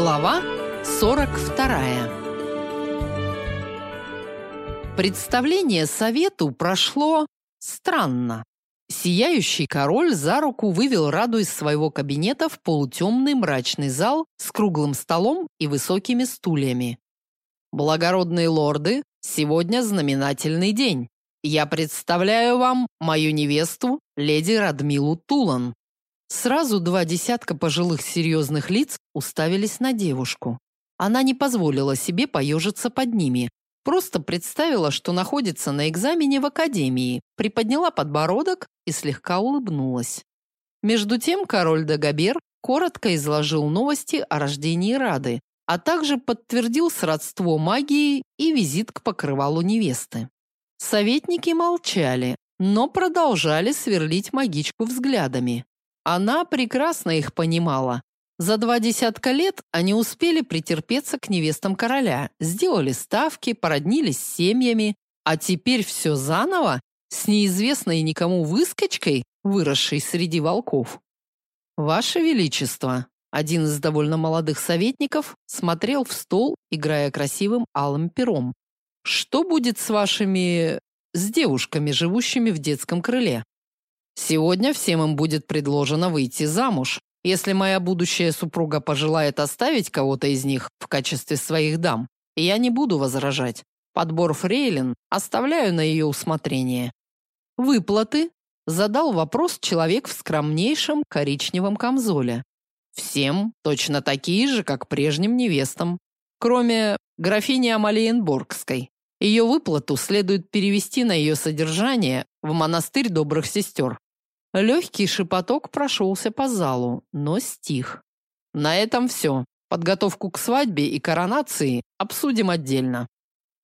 Глава 42. Представление совету прошло странно. Сияющий король за руку вывел Раду из своего кабинета в полутемный мрачный зал с круглым столом и высокими стульями. Благородные лорды, сегодня знаменательный день. Я представляю вам мою невесту, леди Радмилу Тулан. Сразу два десятка пожилых серьезных лиц уставились на девушку. Она не позволила себе поежиться под ними, просто представила, что находится на экзамене в академии, приподняла подбородок и слегка улыбнулась. Между тем король Дагобер коротко изложил новости о рождении Рады, а также подтвердил сродство магии и визит к покрывалу невесты. Советники молчали, но продолжали сверлить магичку взглядами. Она прекрасно их понимала. За два десятка лет они успели претерпеться к невестам короля, сделали ставки, породнились с семьями, а теперь все заново с неизвестной никому выскочкой, выросшей среди волков. Ваше величество, один из довольно молодых советников смотрел в стол, играя красивым алым пером. Что будет с вашими с девушками, живущими в детском крыле? Сегодня всем им будет предложено выйти замуж. Если моя будущая супруга пожелает оставить кого-то из них в качестве своих дам, я не буду возражать. Подбор фрейлин оставляю на ее усмотрение. Выплаты? Задал вопрос человек в скромнейшем коричневом камзоле. Всем точно такие же, как прежним невестам, кроме графини Амалиенборгской. Ее выплату следует перевести на ее содержание в монастырь добрых сестер. Легкий шепоток прошелся по залу, но стих. На этом все. Подготовку к свадьбе и коронации обсудим отдельно.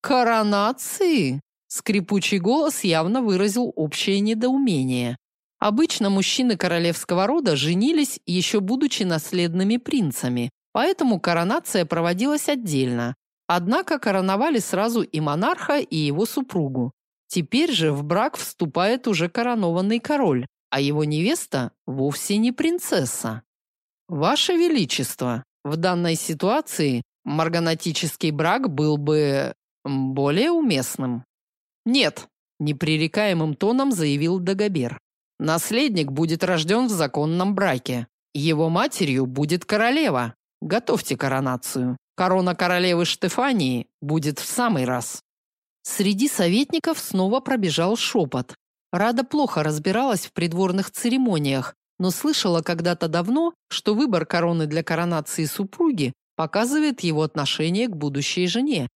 Коронации? Скрипучий голос явно выразил общее недоумение. Обычно мужчины королевского рода женились еще будучи наследными принцами, поэтому коронация проводилась отдельно. Однако короновали сразу и монарха, и его супругу. Теперь же в брак вступает уже коронованный король, а его невеста вовсе не принцесса. Ваше величество, в данной ситуации марганатический брак был бы более уместным. Нет, непререкаемым тоном заявил Дагобер. Наследник будет рожден в законном браке. Его матерью будет королева. Готовьте коронацию. Корона королевы Штефании будет в самый раз. Среди советников снова пробежал шепот, Рада плохо разбиралась в придворных церемониях, но слышала когда-то давно, что выбор короны для коронации супруги показывает его отношение к будущей жене.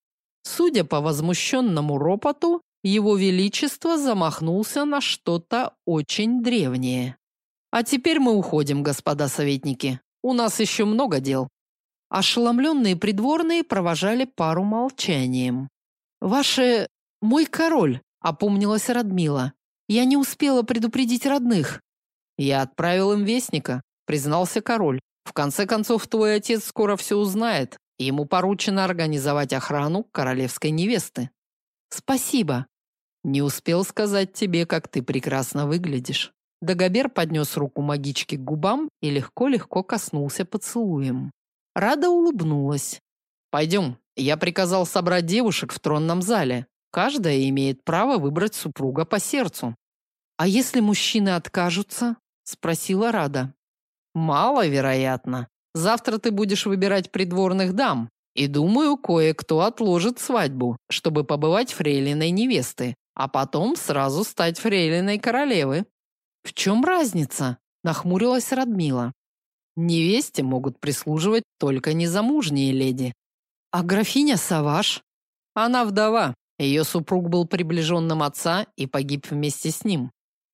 Судя по возмущенному ропоту, его величество замахнулся на что-то очень древнее. А теперь мы уходим, господа советники. У нас еще много дел. Ошеломленные придворные провожали пару молчанием. Ваше мой король, опомнилась Радмила. Я не успела предупредить родных. Я отправил им вестника, признался король. В конце концов, твой отец скоро все узнает, и ему поручено организовать охрану королевской невесты. Спасибо. Не успел сказать тебе, как ты прекрасно выглядишь. Дагобер поднес руку магички к губам и легко-легко коснулся поцелуем. Рада улыбнулась. Пойдем, я приказал собрать девушек в тронном зале. Каждая имеет право выбрать супруга по сердцу. А если мужчины откажутся? спросила Рада. Маловероятно. Завтра ты будешь выбирать придворных дам, и думаю, кое-кто отложит свадьбу, чтобы побывать фрейлиной невесты, а потом сразу стать фрейлиной королевы. В чем разница? нахмурилась Радмила. Невесте могут прислуживать только незамужние леди. А графиня Саваш? Она вдова. Ее супруг был приближенным отца и погиб вместе с ним.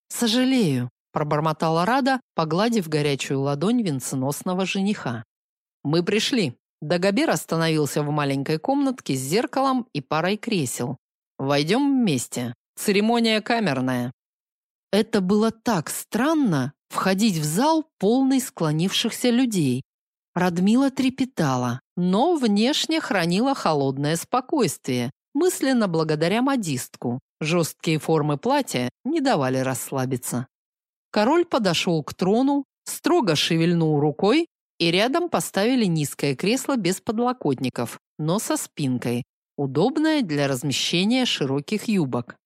Сожалею, пробормотала Рада, погладив горячую ладонь венценосного жениха. Мы пришли. Дагобер остановился в маленькой комнатке с зеркалом и парой кресел. Войдем вместе. Церемония камерная. Это было так странно входить в зал полный склонившихся людей. Радмила трепетала, но внешне хранила холодное спокойствие, мысленно благодаря модистку. Жесткие формы платья не давали расслабиться. Король подошел к трону, строго шевельнул рукой, и рядом поставили низкое кресло без подлокотников, но со спинкой, удобное для размещения широких юбок.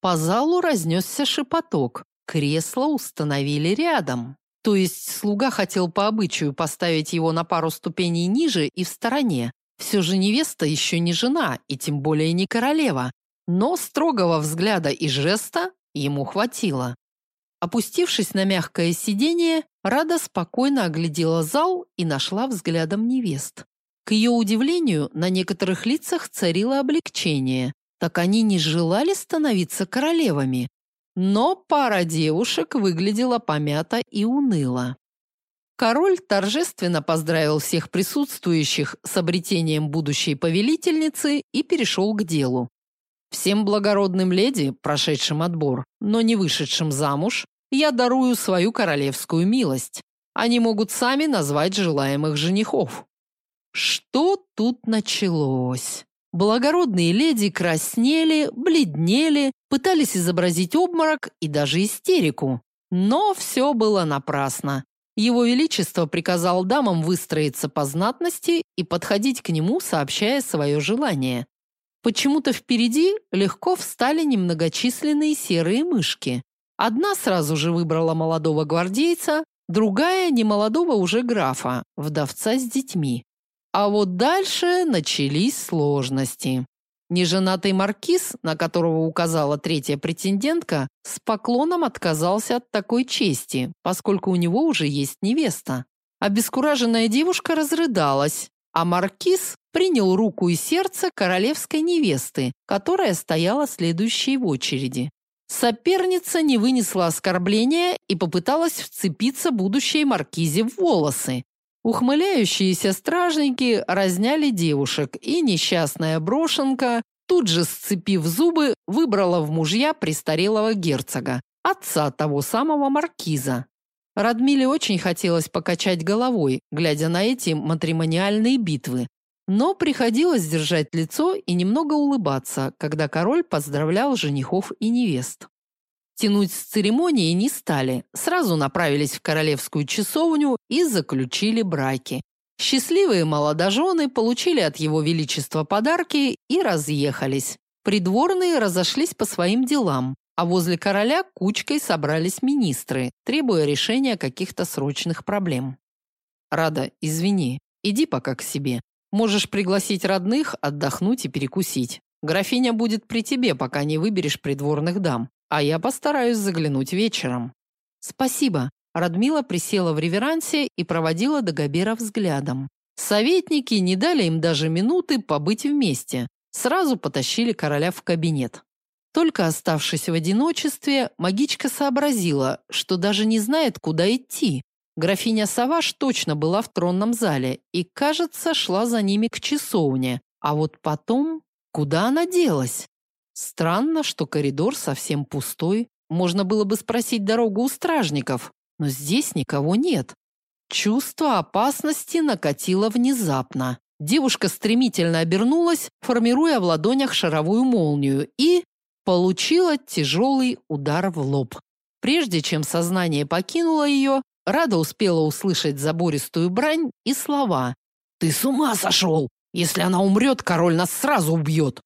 По залу разнесся шепоток. Кресло установили рядом. То есть слуга хотел по обычаю поставить его на пару ступеней ниже и в стороне. Все же невеста еще не жена и тем более не королева. Но строгого взгляда и жеста ему хватило. Опустившись на мягкое сиденье, Рада спокойно оглядела зал и нашла взглядом невест. К ее удивлению, на некоторых лицах царило облегчение. Так они не желали становиться королевами. Но пара девушек выглядела помято и уныло. Король торжественно поздравил всех присутствующих с обретением будущей повелительницы и перешел к делу. Всем благородным леди, прошедшим отбор, но не вышедшим замуж, я дарую свою королевскую милость. Они могут сами назвать желаемых женихов. Что тут началось? Благородные леди краснели, бледнели, пытались изобразить обморок и даже истерику. Но все было напрасно. Его Величество приказал дамам выстроиться по знатности и подходить к нему, сообщая свое желание. Почему-то впереди легко встали немногочисленные серые мышки. Одна сразу же выбрала молодого гвардейца, другая немолодого уже графа, вдовца с детьми. А вот дальше начались сложности. Неженатый маркиз, на которого указала третья претендентка, с поклоном отказался от такой чести, поскольку у него уже есть невеста. Обескураженная девушка разрыдалась, а маркиз принял руку и сердце королевской невесты, которая стояла следующей в очереди. Соперница не вынесла оскорбления и попыталась вцепиться будущей маркизе в волосы, Ухмыляющиеся стражники разняли девушек, и несчастная брошенка, тут же сцепив зубы, выбрала в мужья престарелого герцога, отца того самого маркиза. Радмиле очень хотелось покачать головой, глядя на эти матримониальные битвы, но приходилось держать лицо и немного улыбаться, когда король поздравлял женихов и невест. Тянуть с церемонией не стали, сразу направились в королевскую часовню и заключили браки. Счастливые молодожены получили от его величества подарки и разъехались. Придворные разошлись по своим делам, а возле короля кучкой собрались министры, требуя решения каких-то срочных проблем. Рада, извини, иди пока к себе. Можешь пригласить родных, отдохнуть и перекусить. Графиня будет при тебе, пока не выберешь придворных дам а я постараюсь заглянуть вечером. Спасибо. Радмила присела в реверансе и проводила Дагобера взглядом. Советники не дали им даже минуты побыть вместе. Сразу потащили короля в кабинет. Только оставшись в одиночестве, магичка сообразила, что даже не знает, куда идти. Графиня Саваш точно была в тронном зале и, кажется, шла за ними к часовне. А вот потом, куда она делась? Странно, что коридор совсем пустой. Можно было бы спросить дорогу у стражников, но здесь никого нет. Чувство опасности накатило внезапно. Девушка стремительно обернулась, формируя в ладонях шаровую молнию, и получила тяжелый удар в лоб. Прежде чем сознание покинуло ее, Рада успела услышать забористую брань и слова. «Ты с ума сошел! Если она умрет, король нас сразу убьет!»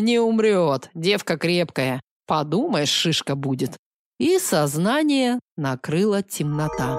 Не умрет, девка крепкая. Подумаешь, шишка будет. И сознание накрыла темнота.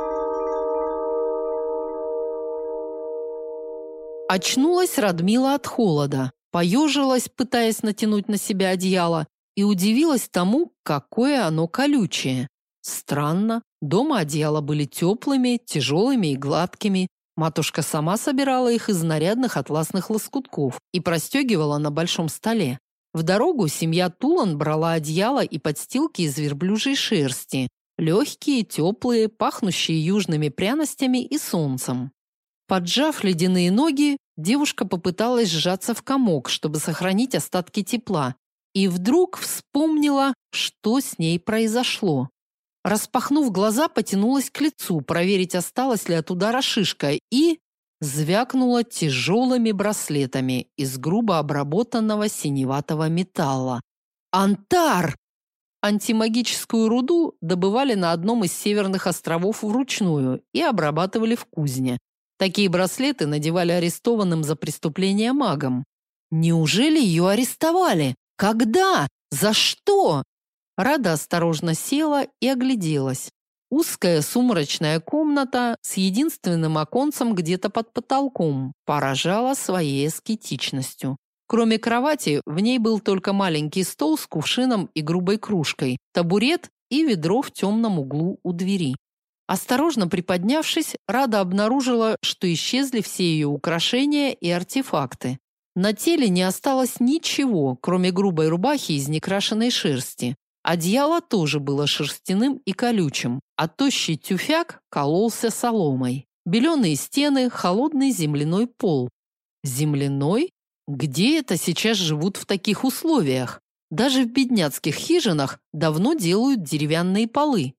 Очнулась Радмила от холода, поежилась, пытаясь натянуть на себя одеяло, и удивилась тому, какое оно колючее. Странно, дома одеяла были теплыми, тяжелыми и гладкими. Матушка сама собирала их из нарядных атласных лоскутков и простегивала на большом столе. В дорогу семья Тулан брала одеяло и подстилки из верблюжьей шерсти, легкие, теплые, пахнущие южными пряностями и солнцем. Поджав ледяные ноги, девушка попыталась сжаться в комок, чтобы сохранить остатки тепла, и вдруг вспомнила, что с ней произошло. Распахнув глаза, потянулась к лицу, проверить, осталась ли от удара шишка, и звякнула тяжелыми браслетами из грубо обработанного синеватого металла. Антар! Антимагическую руду добывали на одном из северных островов вручную и обрабатывали в кузне. Такие браслеты надевали арестованным за преступление магам. Неужели ее арестовали? Когда? За что? Рада осторожно села и огляделась. Узкая сумрачная комната с единственным оконцем где-то под потолком поражала своей аскетичностью. Кроме кровати, в ней был только маленький стол с кувшином и грубой кружкой, табурет и ведро в темном углу у двери. Осторожно приподнявшись, Рада обнаружила, что исчезли все ее украшения и артефакты. На теле не осталось ничего, кроме грубой рубахи из некрашенной шерсти. Одеяло тоже было шерстяным и колючим, а тощий тюфяк кололся соломой. Беленые стены, холодный земляной пол. Земляной? Где это сейчас живут в таких условиях? Даже в бедняцких хижинах давно делают деревянные полы.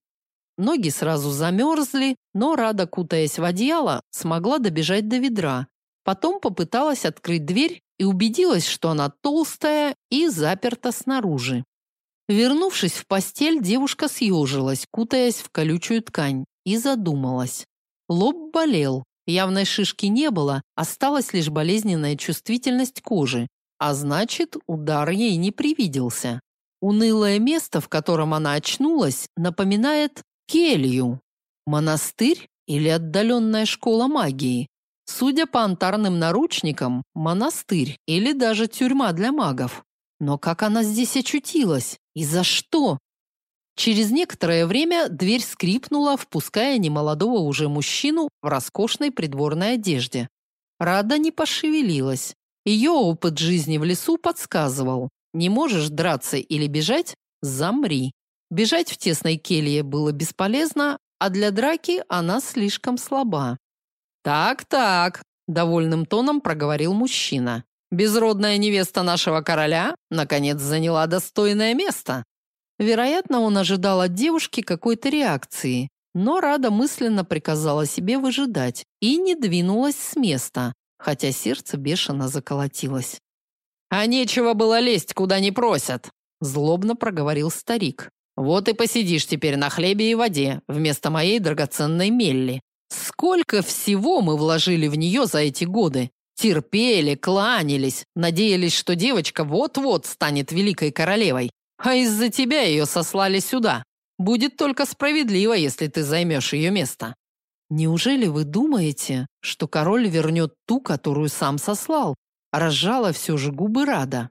Ноги сразу замерзли, но Рада, кутаясь в одеяло, смогла добежать до ведра. Потом попыталась открыть дверь и убедилась, что она толстая и заперта снаружи. Вернувшись в постель, девушка съежилась, кутаясь в колючую ткань, и задумалась. Лоб болел, Явной шишки не было, осталась лишь болезненная чувствительность кожи, а значит, удар ей не привиделся. Унылое место, в котором она очнулась, напоминает келью. Монастырь или отдаленная школа магии? Судя по антарным наручникам, монастырь или даже тюрьма для магов. Но как она здесь очутилась? И за что? Через некоторое время дверь скрипнула, впуская немолодого уже мужчину в роскошной придворной одежде. Рада не пошевелилась. Ее опыт жизни в лесу подсказывал: не можешь драться или бежать замри. Бежать в тесной келье было бесполезно, а для драки она слишком слаба. Так-так, довольным тоном проговорил мужчина. Безродная невеста нашего короля наконец заняла достойное место. Вероятно, он ожидал от девушки какой-то реакции, но Рада мысленно приказала себе выжидать и не двинулась с места, хотя сердце бешено заколотилось. «А нечего было лезть, куда не просят», – злобно проговорил старик. «Вот и посидишь теперь на хлебе и воде вместо моей драгоценной Мелли. Сколько всего мы вложили в нее за эти годы. Терпели, кланялись, надеялись, что девочка вот-вот станет великой королевой. А из-за тебя ее сослали сюда. Будет только справедливо, если ты займешь ее место. Неужели вы думаете, что король вернет ту, которую сам сослал? Разжала все же губы Рада.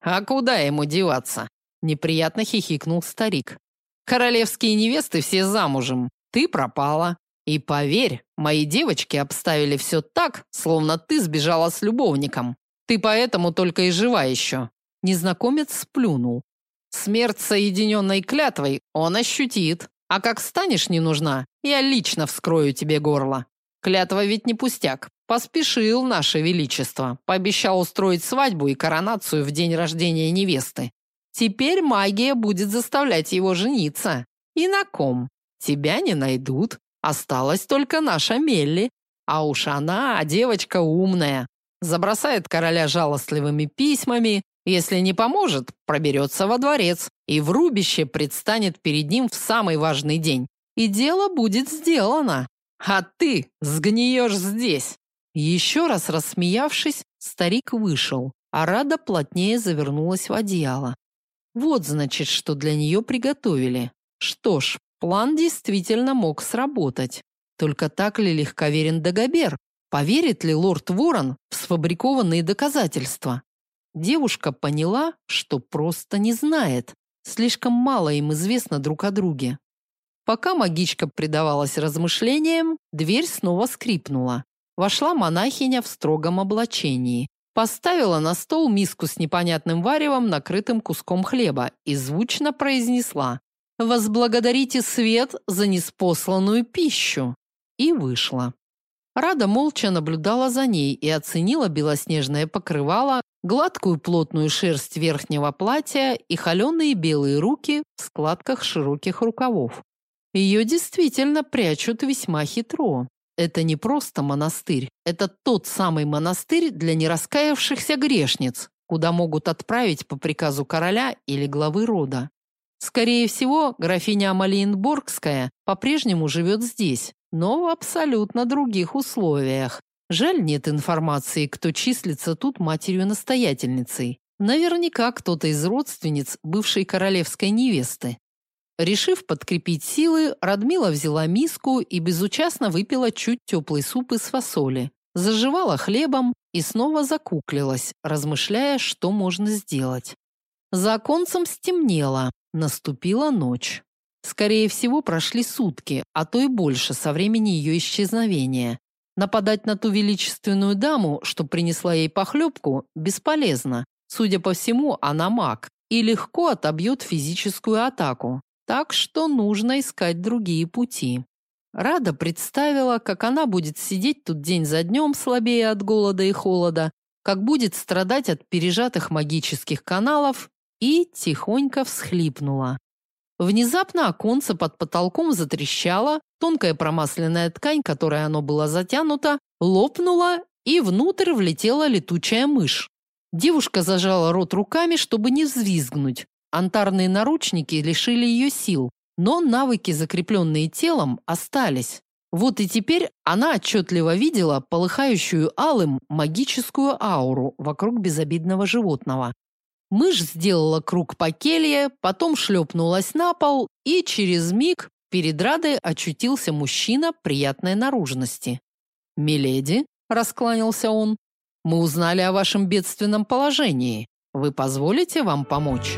А куда ему деваться? Неприятно хихикнул старик. Королевские невесты все замужем. Ты пропала. И поверь, мои девочки обставили все так, словно ты сбежала с любовником. Ты поэтому только и жива еще. Незнакомец сплюнул. Смерть соединенной клятвой он ощутит. А как станешь не нужна, я лично вскрою тебе горло. Клятва ведь не пустяк. Поспешил наше величество. Пообещал устроить свадьбу и коронацию в день рождения невесты. Теперь магия будет заставлять его жениться. И на ком? Тебя не найдут. Осталась только наша Мелли. А уж она, девочка умная. Забросает короля жалостливыми письмами, если не поможет, проберется во дворец и в рубище предстанет перед ним в самый важный день. И дело будет сделано. А ты сгниешь здесь. Еще раз рассмеявшись, старик вышел, а Рада плотнее завернулась в одеяло. Вот, значит, что для нее приготовили. Что ж, план действительно мог сработать. Только так ли легковерен Дагобер? Поверит ли лорд Ворон в сфабрикованные доказательства? Девушка поняла, что просто не знает. Слишком мало им известно друг о друге. Пока магичка предавалась размышлениям, дверь снова скрипнула. Вошла монахиня в строгом облачении. Поставила на стол миску с непонятным варевом, накрытым куском хлеба, и звучно произнесла «Возблагодарите свет за неспосланную пищу!» и вышла. Рада молча наблюдала за ней и оценила белоснежное покрывало, гладкую плотную шерсть верхнего платья и холеные белые руки в складках широких рукавов. Ее действительно прячут весьма хитро. Это не просто монастырь, это тот самый монастырь для нераскаявшихся грешниц, куда могут отправить по приказу короля или главы рода. Скорее всего, графиня Амалиенборгская по-прежнему живет здесь, но в абсолютно других условиях. Жаль, нет информации, кто числится тут матерью-настоятельницей. Наверняка кто-то из родственниц бывшей королевской невесты. Решив подкрепить силы, Радмила взяла миску и безучастно выпила чуть теплый суп из фасоли. Заживала хлебом и снова закуклилась, размышляя, что можно сделать. За оконцем стемнело, наступила ночь. Скорее всего, прошли сутки, а то и больше со времени ее исчезновения. Нападать на ту величественную даму, что принесла ей похлебку, бесполезно. Судя по всему, она маг и легко отобьет физическую атаку. Так что нужно искать другие пути. Рада представила, как она будет сидеть тут день за днем, слабее от голода и холода, как будет страдать от пережатых магических каналов, и тихонько всхлипнула. Внезапно оконце под потолком затрещало, тонкая промасленная ткань, которой оно было затянуто, лопнула, и внутрь влетела летучая мышь. Девушка зажала рот руками, чтобы не взвизгнуть. Антарные наручники лишили ее сил, но навыки, закрепленные телом, остались. Вот и теперь она отчетливо видела полыхающую алым магическую ауру вокруг безобидного животного. Мышь сделала круг по келье, потом шлепнулась на пол, и через миг перед Радой очутился мужчина приятной наружности. «Миледи», – раскланялся он, – «мы узнали о вашем бедственном положении. Вы позволите вам помочь?»